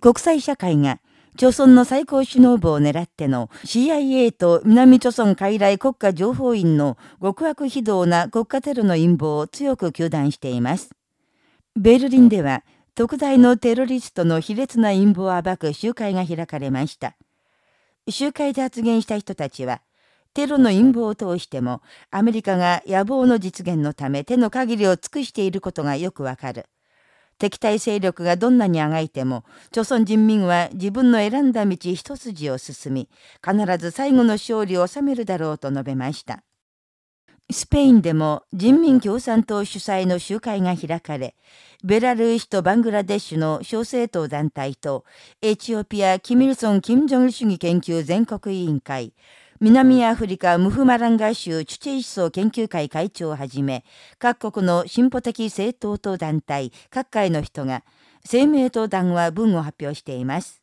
国際社会が、朝鮮の最高首脳部を狙っての CIA と南朝鮮海来国家情報院の極悪非道な国家テロの陰謀を強く糾弾しています。ベルリンでは、特大のテロリストの卑劣な陰謀を暴く集会が開かれました。集会で発言した人たちは、テロの陰謀を通しても、アメリカが野望の実現のため手の限りを尽くしていることがよくわかる。敵対勢力がどんなにあがいても、朝鮮人民は自分の選んだ道一筋を進み、必ず最後の勝利を収めるだろうと述べました。スペインでも人民共産党主催の集会が開かれ、ベラルーシとバングラデシュの小政党団体と、エチオピア・キミルソン・キム・ジョン主義研究全国委員会、南アフリカムフマランガ州チュチェイ思想研究会会長をはじめ、各国の進歩的政党と団体、各界の人が、声明と談話文を発表しています。